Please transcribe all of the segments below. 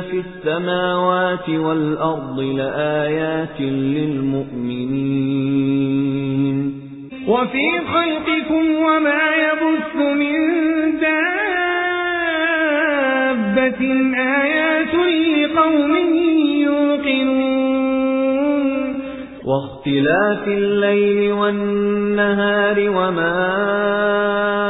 فِي السَّمَاوَاتِ وَالْأَرْضِ لَآيَاتٍ لِلْمُؤْمِنِينَ. وَفِي خَلْقِكُمْ وَمَا يَبُثُّ مِن دَابَّةٍ آيَاتٌ لِقَوْمٍ يُوقِنُونَ. وَاخْتِلَافِ اللَّيْلِ وَالنَّهَارِ وَمَا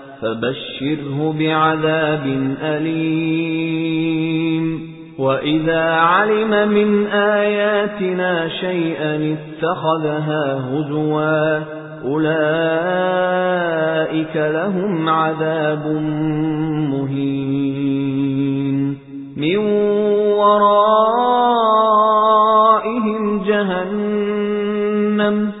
فَبَشِّرْهُ بِعَذَابٍ أَلِيمٍ. وَإِذَا عَلِمَ مِنْ آيَاتِنَا شَيْئًا اتَّخَذَهَا هُزُوًا أُولَئِكَ لَهُمْ عَذَابٌ مُهِينٌ. مِنْ وَرَائِهِمْ جَهَنَّمُ.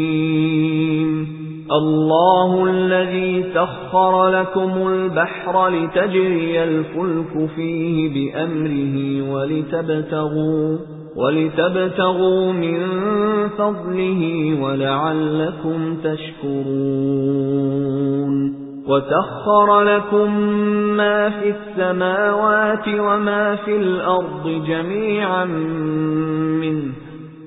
اللَّهُ الَّذِي سَخَّرَ لَكُمُ الْبَحْرَ لِتَجْرِيَ الْفُلْكُ فِيهِ بِأَمْرِهِ وَلِتَبْتَغُوا وَلِتَبْتَغُوا مِنْ فَضْلِهِ وَلَعَلَّكُمْ تَشْكُرُونَ. وَسَخَّرَ لَكُم مَّا فِي السَّمَاوَاتِ وَمَا فِي الْأَرْضِ جَمِيعًا مِّنْهُ.